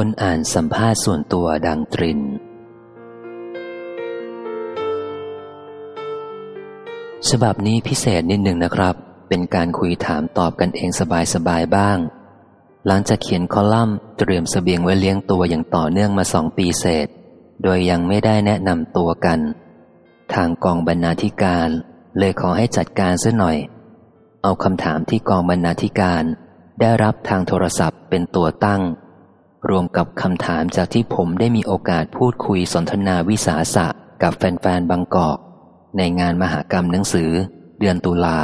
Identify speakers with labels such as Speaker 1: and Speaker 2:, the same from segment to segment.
Speaker 1: คนอ่านสัมภาษณ์ส่วนตัวดังตริน ฉบับนี้พิเศษนิดหนึ่งนะครับ เป็นการคุยถามตอบกันเองสบายๆบ้าง หลังจากเขียนคอลัมน์เตรียมสเสบียงไว้เลี้ยงตัวอย่างต่อเนื่องมาสองปีเศษ โดยยังไม่ได้แนะนำตัวกัน ทางกองบรรณาธิการ เลยขอให้จัดการซะหน่อย เอาคำถามที่กองบรรณาธิการ ได้รับทางโทรศัพท์เป็นตัวตั้ง รวมกับคำถามจากที่ผมได้มีโอกาสพูดคุยสนทนาวิสาสะกับแฟนๆบางกอก ในงานมหากรรมหนังสือ เดือนตุลา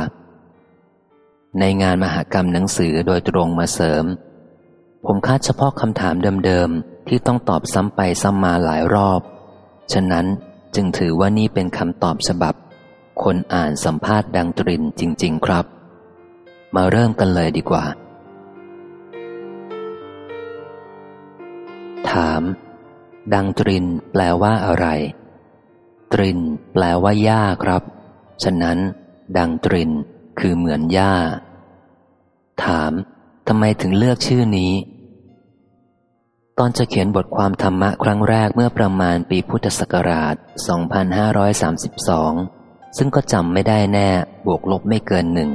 Speaker 1: ในงานมหากรรมหนังสือโดยตรงมาเสริม ผมคาดเฉพาะคำถามเดิมๆ ที่ต้องตอบซ้ำไปซ้ำมาหลายรอบ ฉะนั้นจึงถือว่านี่เป็นคำตอบฉบับ คนอ่านสัมภาษณ์ดังตรินจริง ๆ ครับ มาเริ่มกันเลยดีกว่า ถาม ดังตรินแปลว่าอะไร ตรินแปลว่าหญ้าครับ ฉะนั้น ดังตรินคือเหมือนหญ้า ถามทำไมถึงเลือกชื่อนี้ ตอนจะเขียนบทความธรรมะครั้งแรกเมื่อประมาณปีพุทธศักราช 2532 ซึ่งก็จำไม่ได้แน่บวกลบไม่เกินหนึ่ง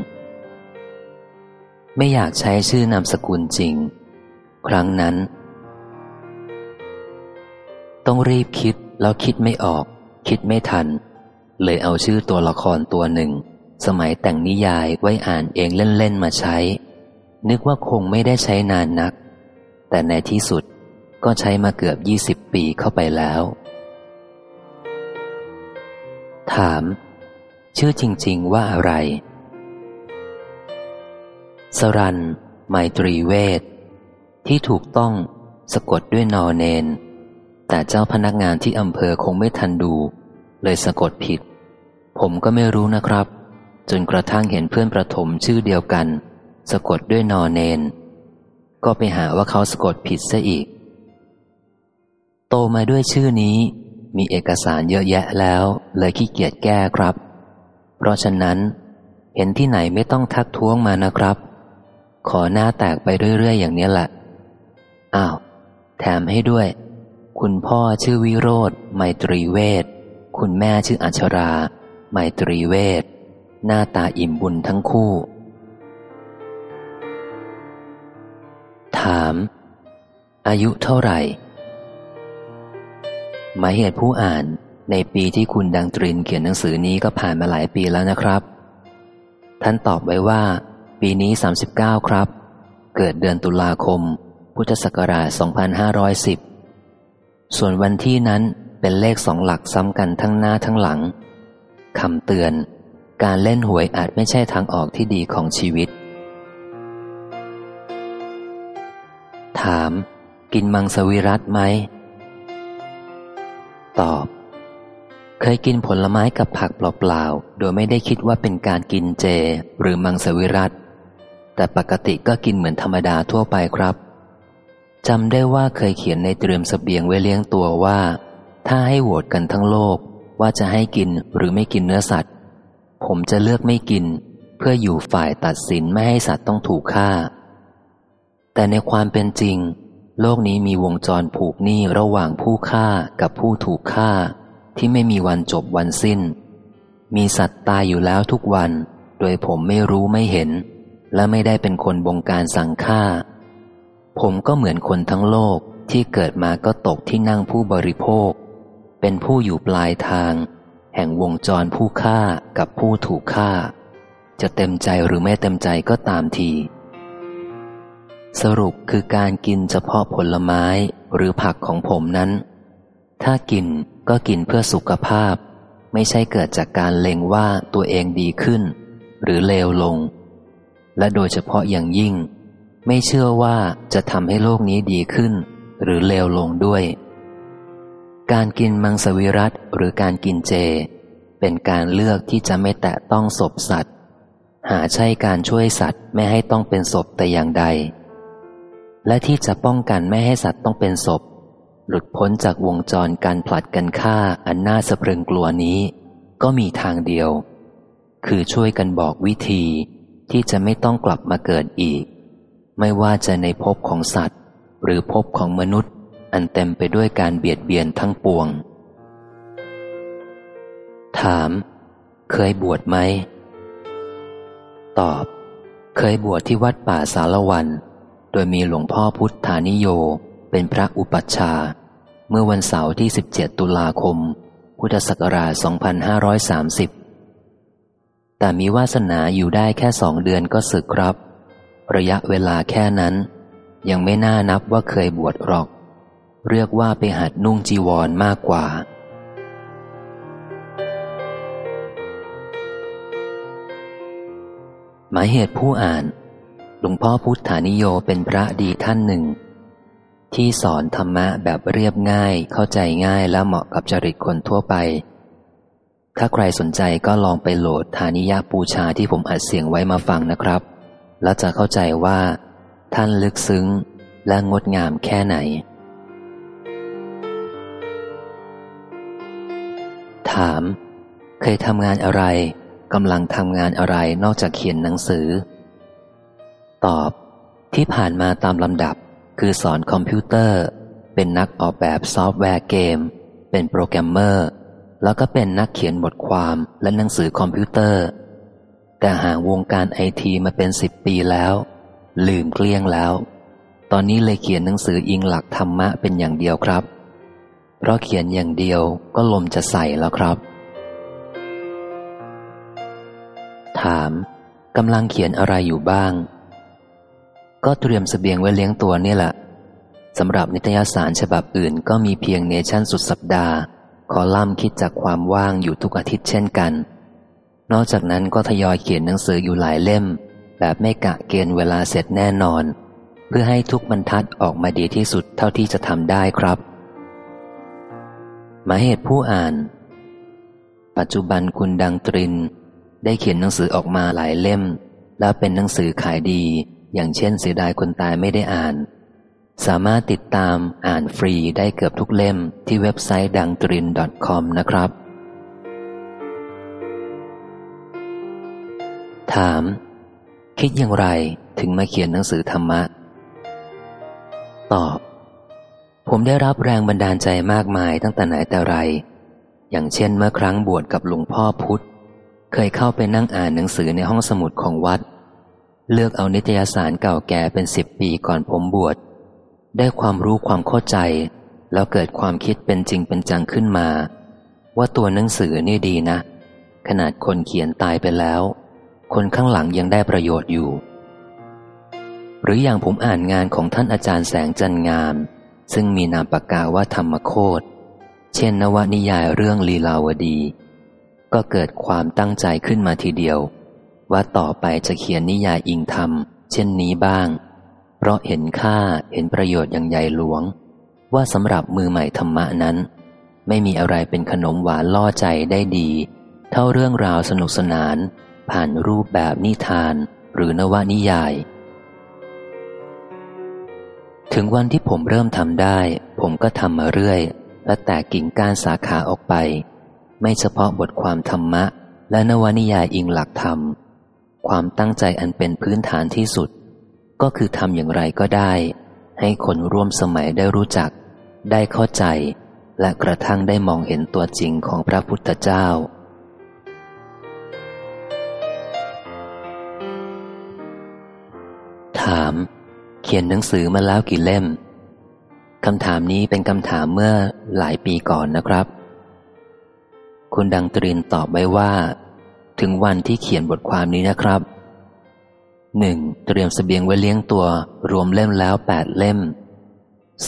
Speaker 1: ไม่อยากใช้ชื่อนามสกุลจริง ครั้งนั้น ต้องรีบคิดแล้วคิดไม่ออก คิดไม่ทัน เลยเอาชื่อตัวละครตัวหนึ่ง สมัยแต่งนิยายไว้อ่านเองเล่น ๆ มาใช้ นึกว่าคงไม่ได้ใช้นานนัก แต่ในที่สุดก็ใช้มาเกือบยี่สิบปีเข้าไปแล้ว ถาม ชื่อจริง ๆ ว่าอะไร สรันไมตรีเวทที่ถูกต้องสะกดด้วยนอเนน แต่เจ้าพนักงานที่อำเภอคงไม่ทันดู เลยสะกดผิด ผมก็ไม่รู้นะครับ จนกระทั่งเห็นเพื่อนประถมชื่อเดียวกัน สะกดด้วยนอเนน ก็ไปหาว่าเขาสะกดผิดซะอีก โตมาด้วยชื่อนี้ มีเอกสารเยอะแยะแล้ว เลยขี้เกียจแก้ครับ เพราะฉะนั้น เห็นที่ไหนไม่ต้องทักท้วงมานะครับ ขอหน้าแตกไปเรื่อยๆอย่างนี้แหละอ้าว แถมให้ด้วย คุณพ่อชื่อวิโรธไมตรีเวทคุณแม่ชื่ออัชรา ไมตรีเวทหน้าตาอิ่มบุญทั้งคู่ ถาม อายุเท่าไหร่ หมายเหตุผู้อ่านในปีที่คุณดังตรินเขียนหนังสือนี้ก็ผ่านมาหลายปีแล้วนะครับ ท่านตอบไว้ว่า ปีนี้ 39 ครับ เกิดเดือนตุลาคม พุทธศักราช 2510 ส่วนวันที่นั้นเป็นเลขสองหลักซ้ำกันทั้งหน้าทั้งหลังคำเตือน การเล่นหวยอาจไม่ใช่ทางออกที่ดีของชีวิต ถาม กินมังสวิรัตไหม ตอบ เคยกินผลไม้กับผักเปล่าๆ โดยไม่ได้คิดว่าเป็นการกินเจ หรือมังสวิรัตแต่ปกติก็กินเหมือนธรรมดาทั่วไปครับ จำได้ว่าเคยเขียนในเตรียมสเสบียงไว้เลี้ยงตัวว่า ถ้าให้โหวตกันทั้งโลกว่าจะให้กินหรือไม่กินเนื้อสัตว์ ผมจะเลือกไม่กิน เพื่ออยู่ฝ่ายตัดสินไม่ให้สัตว์ต้องถูกฆ่า แต่ในความเป็นจริง โลกนี้มีวงจรผูกหนี้ระหว่างผู้ฆ่ากับผู้ถูกฆ่า ที่ไม่มีวันจบวันสิ้น มีสัตว์ตายอยู่แล้วทุกวัน โดยผมไม่รู้ไม่เห็น และไม่ได้เป็นคนบงการสั่งฆ่า ผมก็เหมือนคนทั้งโลกที่เกิดมาก็ตกที่นั่งผู้บริโภค เป็นผู้อยู่ปลายทาง แห่งวงจรผู้ฆ่ากับผู้ถูกฆ่า จะเต็มใจหรือไม่เต็มใจก็ตามที สรุปคือการกินเฉพาะผลไม้หรือผักของผมนั้น ถ้ากินก็กินเพื่อสุขภาพ ไม่ใช่เกิดจากการเล็งว่าตัวเองดีขึ้น หรือเลวลง และโดยเฉพาะอย่างยิ่ง ไม่เชื่อว่าจะทำให้โลกนี้ดีขึ้น หรือเลวลงด้วย การกินมังสวิรัตหรือการกินเจ เป็นการเลือกที่จะไม่แตะต้องศพสัตว์ หาใช่การช่วยสัตว์ไม่ให้ต้องเป็นศพแต่อย่างใด และที่จะป้องกันไม่ให้สัตว์ต้องเป็นศพ หลุดพ้นจากวงจรการผลัดกันฆ่าอันน่าสะพรึงกลัวนี้ ก็มีทางเดียว คือช่วยกันบอกวิธีที่จะไม่ต้องกลับมาเกิดอีก ไม่ว่าจะในภพของสัตว์ หรือภพของมนุษย์ อันเต็มไปด้วยการเบียดเบียนทั้งปวง ถาม เคยบวชไหม ตอบ เคยบวชที่วัดป่าสารวัน โดยมีหลวงพ่อพุทธานิโยเป็นพระอุปัชฌาย์เมื่อวันเสาร์ที่ 17 ตุลาคม พุทธศักราช 2530 แต่มีวาสนาอยู่ได้แค่สองเดือนก็สึกครับ ระยะเวลาแค่นั้น ยังไม่น่านับว่าเคยบวชหรอก เรียกว่าไปหัดนุ่งจีวรมากกว่า หมายเหตุผู้อ่าน หลวงพ่อพุทธานิโยเป็นพระดีท่านหนึ่ง ที่สอนธรรมะแบบเรียบง่ายเข้าใจง่ายและเหมาะกับจริตคนทั่วไปถ้าใครสนใจก็ลองไปโหลดฐานิยาปูชาที่ผมอัดเสียงไว้มาฟังนะครับ แล้วจะเข้าใจว่า ท่านลึกซึ้งและงดงามแค่ไหน ถาม เคยทำงานอะไรกำลังทำงานอะไรนอกจากเขียนหนังสือ ตอบ ที่ผ่านมาตามลำดับ คือสอนคอมพิวเตอร์ เป็นนักออกแบบซอฟต์แวร์เกม เป็นโปรแกรมเมอร์ แล้วก็เป็นนักเขียนบทความและหนังสือคอมพิวเตอร์ แต่ห่างวงการไอทีมาเป็นสิบปีแล้ว ลืมเกลี้ยงแล้ว ตอนนี้เลยเขียนหนังสืออิงหลักธรรมะเป็นอย่างเดียวครับ เพราะเขียนอย่างเดียวก็ลมจะใส่แล้วครับ ถามกำลังเขียนอะไรอยู่บ้าง ก็เตรียมสเสบียงไว้เลี้ยงตัวนี่แหละสำหรับนิตยสารฉบับอื่นก็มีเพียงเนชั่นสุดสัปดาห์ คอลัมน์คิดจากความว่างอยู่ทุกอาทิตย์เช่นกัน นอกจากนั้นก็ทยอยเขียนหนังสืออยู่หลายเล่ม แบบไม่กะเกณฑ์เวลาเสร็จแน่นอน เพื่อให้ทุกบรรทัดออกมาดีที่สุดเท่าที่จะทำได้ครับหมายเหตุผู้อ่าน ปัจจุบันคุณดังตริน ได้เขียนหนังสือออกมาหลายเล่ม แล้วเป็นหนังสือขายดี อย่างเช่นเสียดายคนตายไม่ได้อ่าน สามารถติดตามอ่านฟรีได้เกือบทุกเล่มที่เว็บไซต์ดังตริน .com นะครับ ถาม คิดอย่างไรถึงมาเขียนหนังสือธรรมะ ตอบ ผมได้รับแรงบันดาลใจมากมายตั้งแต่ไหนแต่ไร อย่างเช่นเมื่อครั้งบวชกับหลวงพ่อพุธ เคยเข้าไปนั่งอ่านหนังสือในห้องสมุดของวัด เลือกเอานิตยสารเก่าแก่เป็นสิบปีก่อนผมบวช ได้ความรู้ความเข้าใจ แล้วเกิดความคิดเป็นจริงเป็นจังขึ้นมา ว่าตัวหนังสือนี่ดีนะ ขนาดคนเขียนตายไปแล้ว คนข้างหลังยังได้ประโยชน์อยู่ หรืออย่างผมอ่านงานของท่านอาจารย์แสงจันงาม ซึ่งมีนามปากกาว่าธรรมโคตเช่นนวนิยายเรื่องลีลาวดี ก็เกิดความตั้งใจขึ้นมาทีเดียว ว่าต่อไปจะเขียนนิยายอิงธรรม เช่นนี้บ้าง เพราะเห็นค่าเห็นประโยชน์อย่างใหญ่หลวง ว่าสำหรับมือใหม่ธรรมะนั้น ไม่มีอะไรเป็นขนมหวานล่อใจได้ดี เท่าเรื่องราวสนุกสนาน ผ่านรูปแบบนิทานหรือนวนิยาย ถึงวันที่ผมเริ่มทำได้ ผมก็ทำมาเรื่อย และแตกกิ่งก้านสาขาออกไป ไม่เฉพาะบทความธรรมะ และนวนิยายอิงหลักธรรม ความตั้งใจอันเป็นพื้นฐานที่สุด ก็คือทำอย่างไรก็ได้ ให้คนร่วมสมัยได้รู้จัก ได้เข้าใจ และกระทั่งได้มองเห็นตัวจริงของพระพุทธเจ้า ถาม เขียนหนังสือมาแล้วกี่เล่มคำถามนี้เป็นคำถามเมื่อหลายปีก่อนนะครับ คุณดังตรินตอบไว้ว่า ถึงวันที่เขียนบทความนี้นะครับหนึ่งเตรียมสเสบียงไว้เลี้ยงตัว รวมเล่มแล้วแปดเล่ม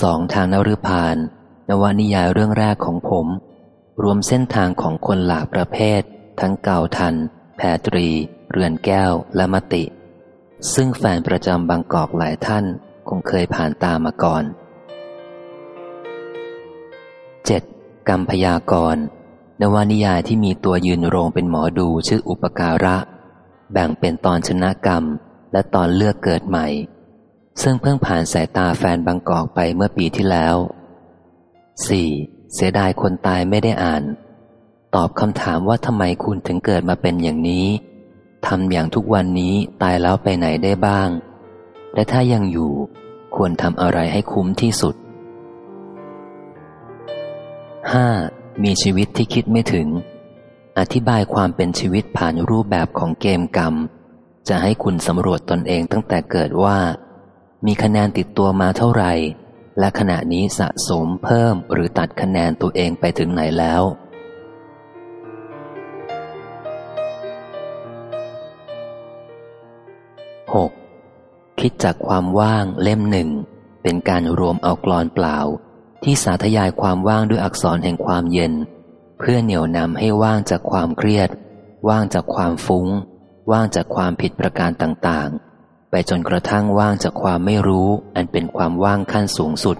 Speaker 1: สองทางนฤพานนวนิยายเรื่องแรกของผม รวมเส้นทางของคนหลากประเภท ทั้งเก่าทัน แพตรี เรือนแก้วและมติ ซึ่งแฟนประจำบางกอกหลายท่านคงเคยผ่านตามาก่อน 7. กรรมพยากรนวนิยายที่มีตัวยืนโรงเป็นหมอดูชื่ออุปการะ แบ่งเป็นตอนชนะกรรม และตอนเลือกเกิดใหม่ ซึ่งเพิ่งผ่านสายตาแฟนบางกอกไปเมื่อปีที่แล้ว 4. เสียดายคนตายไม่ได้อ่าน ตอบคำถามว่าทำไมคุณถึงเกิดมาเป็นอย่างนี้ ทำอย่างทุกวันนี้ตายแล้วไปไหนได้บ้าง และถ้ายังอยู่ควรทำอะไรให้คุ้มที่สุด 5. มีชีวิตที่คิดไม่ถึง อธิบายความเป็นชีวิตผ่านรูปแบบของเกมกรรม จะให้คุณสำรวจตนเองตั้งแต่เกิดว่า มีคะแนนติดตัวมาเท่าไหร่ และขณะนี้สะสมเพิ่มหรือตัดคะแนนตัวเองไปถึงไหนแล้ว 6. คิดจากความว่างเล่มหนึ่ง เป็นการรวมเอากรอนเปล่า ที่สาธยายความว่างด้วยอักษรแห่งความเย็น เพื่อเหนี่ยวนำให้ว่างจากความเครียด ว่างจากความฟุง้ง ว่างจากความผิดประการต่างๆ ไปจนกระทั่งว่างจากความไม่รู้ อันเป็นความว่างขั้นสูงสุด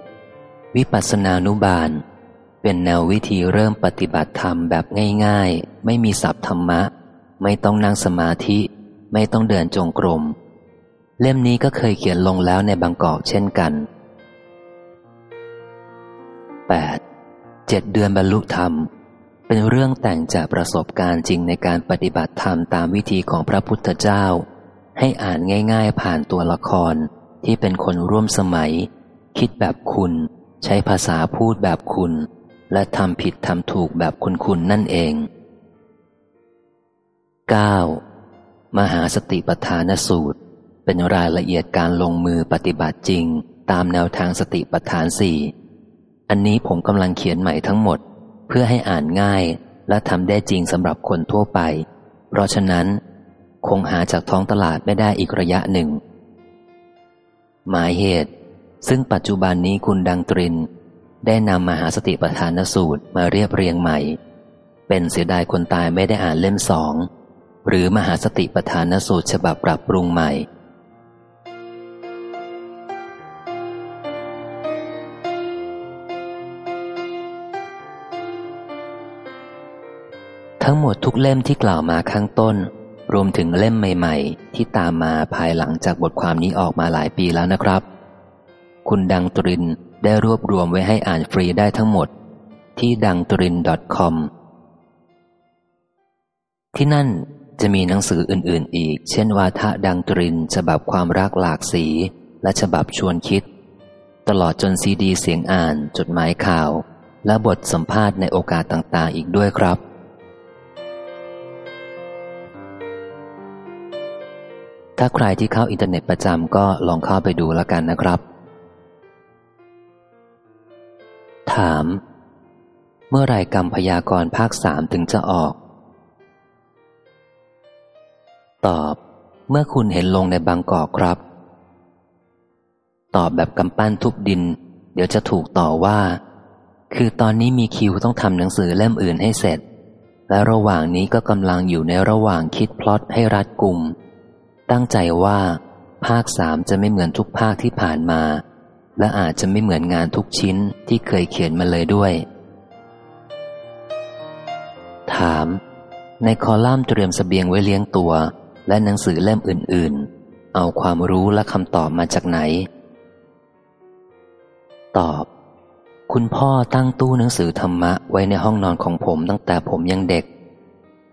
Speaker 1: 7. วิปัสสนานุบาล เป็นแนววิธีเริ่มปฏิบัติธรรมแบบง่ายๆ ไม่มีศัพท์ธรรมะ ไม่ต้องนั่งสมาธิ ไม่ต้องเดินจงกรม เล่มนี้ก็เคยเขียนลงแล้วในบางกอกเช่นกัน 8. เจ็ดเดือนบรรลุธรรม เป็นเรื่องแต่งจากประสบการณ์จริงในการปฏิบัติธรรมตามวิธีของพระพุทธเจ้า ให้อ่านง่าย ๆ ผ่านตัวละครที่เป็นคนร่วมสมัย คิดแบบคุณ ใช้ภาษาพูดแบบคุณ และทำผิดทำถูกแบบคุณคุณนั่นเอง 9. มหาสติปัฏฐานสูตร เป็นรายละเอียดการลงมือปฏิบัติจริง ตามแนวทางสติปัฏฐานสี่อันนี้ผมกำลังเขียนใหม่ทั้งหมด เพื่อให้อ่านง่ายและทำได้จริงสำหรับคนทั่วไป เพราะฉะนั้น คงหาจากท้องตลาดไม่ได้อีกระยะหนึ่ง หมายเหตุ ซึ่งปัจจุบันนี้คุณดังตริน ได้นำมหาสติปัฏฐานสูตรมาเรียบเรียงใหม่ เป็นเสียดายคนตายไม่ได้อ่านเล่มสอง หรือมหาสติปัฏฐานสูตรฉบับปรับปรุงใหม่ ทั้งหมดทุกเล่มที่กล่าวมาข้างต้น รวมถึงเล่มใหม่ ๆ ที่ตามมาภายหลังจากบทความนี้ออกมาหลายปีแล้วนะครับ คุณดังตริน ได้รวบรวมไว้ให้อ่านฟรีได้ทั้งหมด ที่ดังตริน .com ที่นั่นจะมีหนังสืออื่น ๆ อีก เช่นวาทะดังตริน ฉบับความรักหลากสี และฉบับชวนคิด ตลอดจนซีดีเสียงอ่าน จดหมายข่าว และบทสัมภาษณ์ในโอกาสต่าง ๆ อีกด้วยครับถ้าใครที่เข้าอินเทอร์เน็ตประจำก็ลองเข้าไปดูแล้วกันนะครับ ถาม เมื่อไรกรรมพยากรภาคสามถึงจะออก ตอบ เมื่อคุณเห็นลงในบางกอกครับ ตอบแบบกำปั้นทุบดิน เดี๋ยวจะถูกต่อว่า คือตอนนี้มีคิวต้องทำหนังสือเล่มอื่นให้เสร็จ และระหว่างนี้ก็กำลังอยู่ในระหว่างคิดพล็อตให้รัดกลุ่ม ตั้งใจว่า ภาคสามจะไม่เหมือนทุกภาคที่ผ่านมา และอาจจะไม่เหมือนงานทุกชิ้นที่เคยเขียนมาเลยด้วย ถาม ในคอลัมน์เตรียมสเสบียงไว้เลี้ยงตัว และหนังสือเล่มอื่น ๆ เอาความรู้และคำตอบมาจากไหน ตอบ คุณพ่อตั้งตู้หนังสือธรรมะไว้ในห้องนอนของผมตั้งแต่ผมยังเด็ก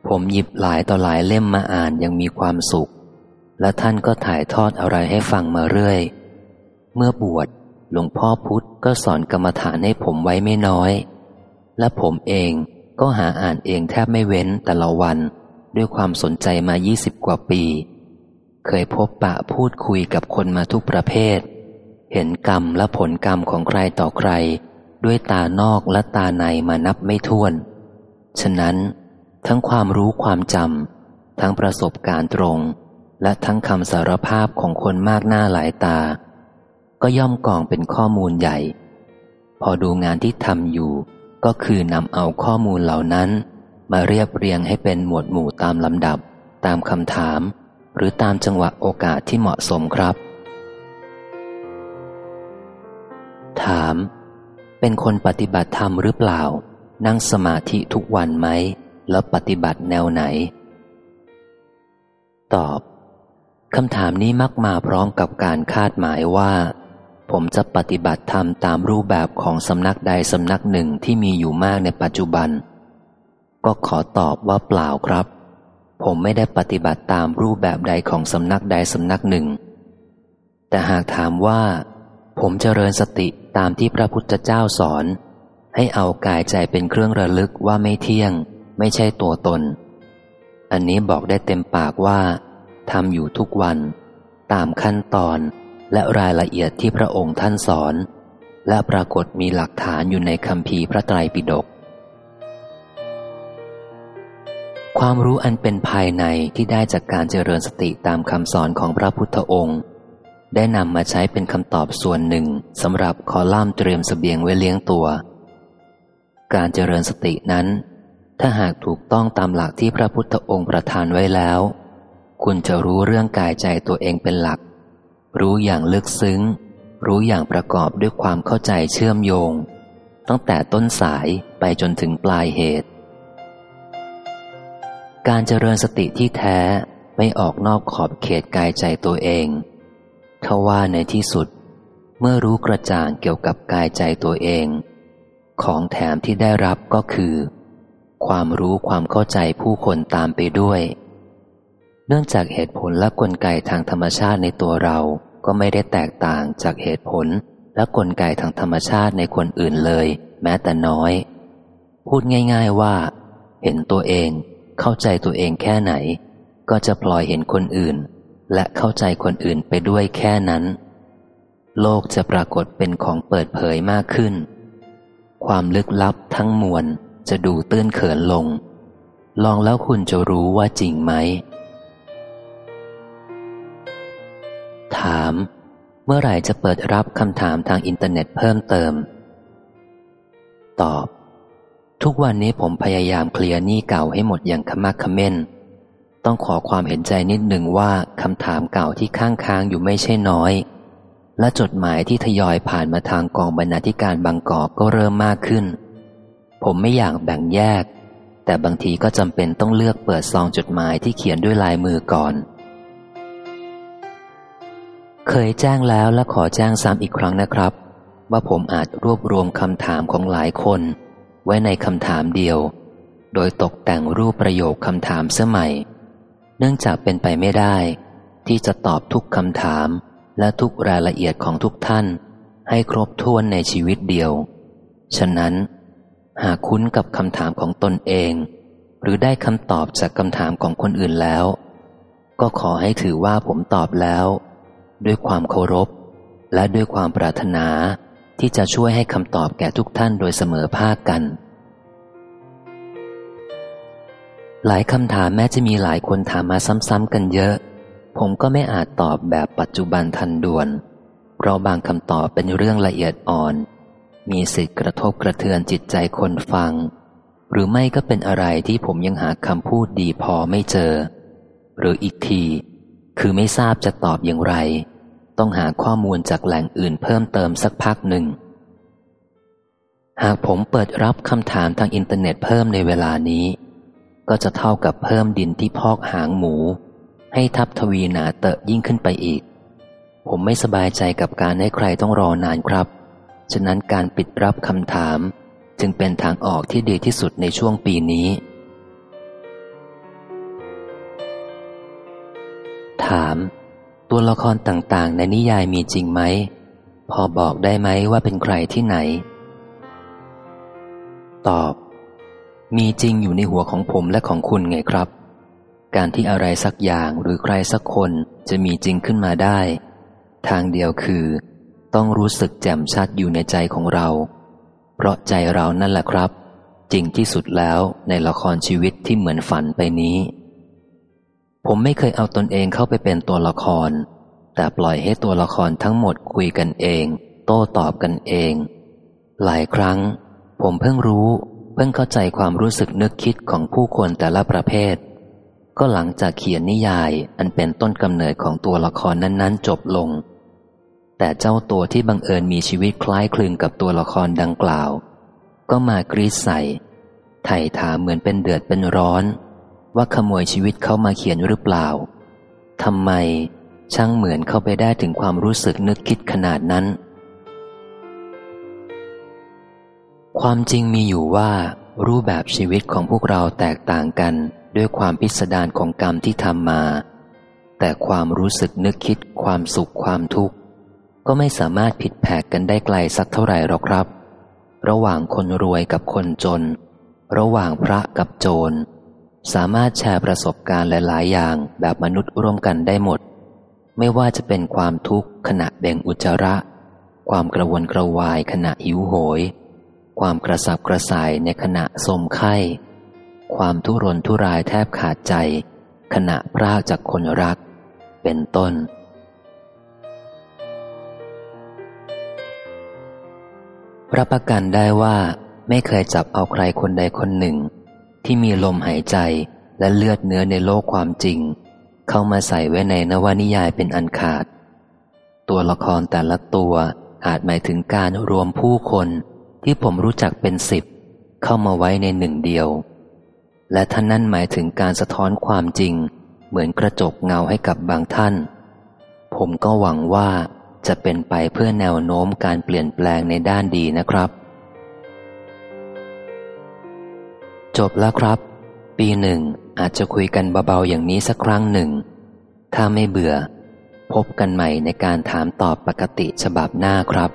Speaker 1: ผมหยิบหลายต่อหลายเล่มมาอ่านยังมีความสุข และท่านก็ถ่ายทอดอะไรให้ฟังมาเรื่อย เมื่อบวช หลวงพ่อพุธก็สอนกรรมฐานให้ผมไว้ไม่น้อย และผมเองก็หาอ่านเองแทบไม่เว้นแต่ละวัน ด้วยความสนใจมายี่สิบกว่าปี เคยพบปะพูดคุยกับคนมาทุกประเภท เห็นกรรมและผลกรรมของใครต่อใคร ด้วยตานอกและตาในมานับไม่ถ้วน ฉะนั้น ทั้งความรู้ความจำทั้งประสบการณ์ตรง และทั้งคำสารภาพของคนมากหน้าหลายตา ก็ย่อมกองเป็นข้อมูลใหญ่ พอดูงานที่ทำอยู่ ก็คือนำเอาข้อมูลเหล่านั้น มาเรียบเรียงให้เป็นหมวดหมู่ตามลำดับ ตามคำถาม หรือตามจังหวะโอกาสที่เหมาะสมครับ ถาม เป็นคนปฏิบัติธรรมหรือเปล่า นั่งสมาธิทุกวันไหม แล้วปฏิบัติแนวไหน ตอบคำถามนี้มักมาพร้อมกับการคาดหมายว่า ผมจะปฏิบัติธรรมตามรูปแบบของสำนักใดสำนักหนึ่งที่มีอยู่มากในปัจจุบัน ก็ขอตอบว่าเปล่าครับ ผมไม่ได้ปฏิบัติตามรูปแบบใดของสำนักใดสำนักหนึ่ง แต่หากถามว่า ผมเจริญสติตามที่พระพุทธเจ้าสอน ให้เอากายใจเป็นเครื่องระลึกว่าไม่เที่ยง ไม่ใช่ตัวตน อันนี้บอกได้เต็มปากว่าทำอยู่ทุกวัน ตามขั้นตอน และรายละเอียดที่พระองค์ท่านสอน และปรากฏมีหลักฐานอยู่ในคำพีพระไตรปิฎกความรู้อันเป็นภายในที่ได้จากการเจริญสติตามคำสอนของพระพุทธองค์ ได้นำมาใช้เป็นคำตอบส่วนหนึ่งสำหรับคอล่ามเตรียมสเสบียงไว้เลี้ยงตัว การเจริญสตินั้น ถ้าหากถูกต้องตามหลักที่พระพุทธองค์ประทานไว้แล้ว คุณจะรู้เรื่องกายใจตัวเองเป็นหลัก รู้อย่างลึกซึ้ง รู้อย่างประกอบด้วยความเข้าใจเชื่อมโยง ตั้งแต่ต้นสายไปจนถึงปลายเหตุ การเจริญสติที่แท้ไม่ออกนอกขอบเขตกายใจตัวเองทว่าในที่สุด เมื่อรู้กระจ่างเกี่ยวกับกายใจตัวเอง ของแถมที่ได้รับก็คือ ความรู้ความเข้าใจผู้คนตามไปด้วย เนื่องจากเหตุผลและกลไกทางธรรมชาติในตัวเรา ก็ไม่ได้แตกต่างจากเหตุผลและกลไกทางธรรมชาติในคนอื่นเลย แม้แต่น้อย พูดง่ายๆว่า เห็นตัวเอง เข้าใจตัวเองแค่ไหน ก็จะปล่อยเห็นคนอื่น และเข้าใจคนอื่นไปด้วยแค่นั้น โลกจะปรากฏเป็นของเปิดเผยมากขึ้น ความลึกลับทั้งมวลจะดูตื้นเขินลง ลองแล้วคุณจะรู้ว่าจริงไหม ถาม เมื่อไหร่จะเปิดรับคำถามทางอินเทอร์เน็ตเพิ่มเติม ตอบ ทุกวันนี้ผมพยายามเคลียร์หนี้เก่าให้หมดอย่างขะมักเขม้น ต้องขอความเห็นใจนิดหนึ่งว่าคำถามเก่าที่คั่งค้างอยู่ไม่ใช่น้อย และจดหมายที่ทยอยผ่านมาทางกองบรรณาธิการบางกอกก็เริ่มมากขึ้น ผมไม่อยากแบ่งแยก แต่บางทีก็จำเป็นต้องเลือกเปิดซองจดหมายที่เขียนด้วยลายมือก่อน เคยแจ้งแล้วและขอแจ้งซ้ำอีกครั้งนะครับ ว่าผมอาจรวบรวมคำถามของหลายคน ไว้ในคำถามเดียว โดยตกแต่งรูปประโยคคำถามเสื้อใหม่ เนื่องจากเป็นไปไม่ได้ ที่จะตอบทุกคำถามและทุกรายละเอียดของทุกท่าน ให้ครบถ้วนในชีวิตเดียว ฉะนั้น หากคุ้นกับคำถามของตนเอง หรือได้คำตอบจากคำถามของคนอื่นแล้ว ก็ขอให้ถือว่าผมตอบแล้ว ด้วยความเคารพ และด้วยความปรารถนาที่จะช่วยให้คำตอบแก่ทุกท่านโดยเสมอภาคกัน หลายคำถามแม้จะมีหลายคนถามมาซ้ำๆกันเยอะ ผมก็ไม่อาจตอบแบบปัจจุบันทันด่วน เพราะบางคำตอบเป็นเรื่องละเอียดอ่อน มีสิทธิ์กระทบกระเทือนจิตใจคนฟัง หรือไม่ก็เป็นอะไรที่ผมยังหาคำพูดดีพอไม่เจอ หรืออีกที คือไม่ทราบจะตอบอย่างไร ต้องหาข้อมูลจากแหล่งอื่นเพิ่มเติมสักพักหนึ่ง หากผมเปิดรับคำถามทางอินเทอร์เน็ตเพิ่มในเวลานี้ ก็จะเท่ากับเพิ่มดินที่พอกหางหมู ให้ทับทวีหนาเตอะยิ่งขึ้นไปอีก ผมไม่สบายใจกับการให้ใครต้องรอนานครับ ฉะนั้นการปิดรับคำถามจึงเป็นทางออกที่ดีที่สุดในช่วงปีนี้ ถาม ตัวละครต่างๆ ในนิยายมีจริงไหม พอบอกได้ไหมว่าเป็นใครที่ไหน ตอบ มีจริงอยู่ในหัวของผมและของคุณไงครับ การที่อะไรสักอย่างหรือใครสักคนจะมีจริงขึ้นมาได้ ทางเดียวคือ ต้องรู้สึกแจ่มชัดอยู่ในใจของเรา เพราะใจเรานั่นแหละครับ จริงที่สุดแล้วในละครชีวิตที่เหมือนฝันไปนี้ ผมไม่เคยเอาตนเองเข้าไปเป็นตัวละคร แต่ปล่อยให้ตัวละครทั้งหมดคุยกันเอง โต้ตอบกันเอง หลายครั้ง ผมเพิ่งรู้ เพิ่งเข้าใจความรู้สึกนึกคิดของผู้คนแต่ละประเภท ก็หลังจากเขียนนิยายอันเป็นต้นกำเนิดของตัวละครนั้นๆ จบลง แต่เจ้าตัวที่บังเอิญมีชีวิตคล้ายคลึงกับตัวละครดังกล่าว ก็มากรีดใส่ไถ่ถามเหมือนเป็นเดือดเป็นร้อน ว่าขโมยชีวิตเขามาเขียนหรือเปล่าทำไมช่างเหมือนเข้าไปได้ถึงความรู้สึกนึกคิดขนาดนั้น ความจริงมีอยู่ว่า รูปแบบชีวิตของพวกเราแตกต่างกันด้วยความพิสดารของกรรมที่ทำมา แต่ความรู้สึกนึกคิดความสุขความทุกข์ ก็ไม่สามารถผิดแผกกันได้ไกลสักเท่าไหร่หรอกครับ ระหว่างคนรวยกับคนจน ระหว่างพระกับโจร สามารถแชร์ประสบการณ์หลาย ๆ อย่างแบบมนุษย์ร่วมกันได้หมด ไม่ว่าจะเป็นความทุกข์ขณะเบ่งอุจจาระ ความกระวนกระวายขณะหิวโหย ความกระสับกระส่ายในขณะสมไข้ ความทุรนทุรายแทบขาดใจ ขณะพรากจากคนรัก เป็นต้น รับประกันได้ว่าไม่เคยจับเอาใครคนใดคนหนึ่ง ที่มีลมหายใจและเลือดเนื้อในโลกความจริง เข้ามาใส่ไว้ในนวนิยายเป็นอันขาด ตัวละครแต่ละตัวอาจหมายถึงการรวมผู้คนที่ผมรู้จักเป็นสิบเข้ามาไว้ในหนึ่งเดียว และท่านนั่นหมายถึงการสะท้อนความจริง เหมือนกระจกเงาให้กับบางท่าน ผมก็หวังว่าจะเป็นไปเพื่อแนวโน้มการเปลี่ยนแปลงในด้านดีนะครับ จบแล้วครับ ปีหนึ่งอาจจะคุยกันเบาๆอย่างนี้สักครั้งหนึ่ง ถ้าไม่เบื่อ พบกันใหม่ในการถามตอบปกติฉบับหน้าครับ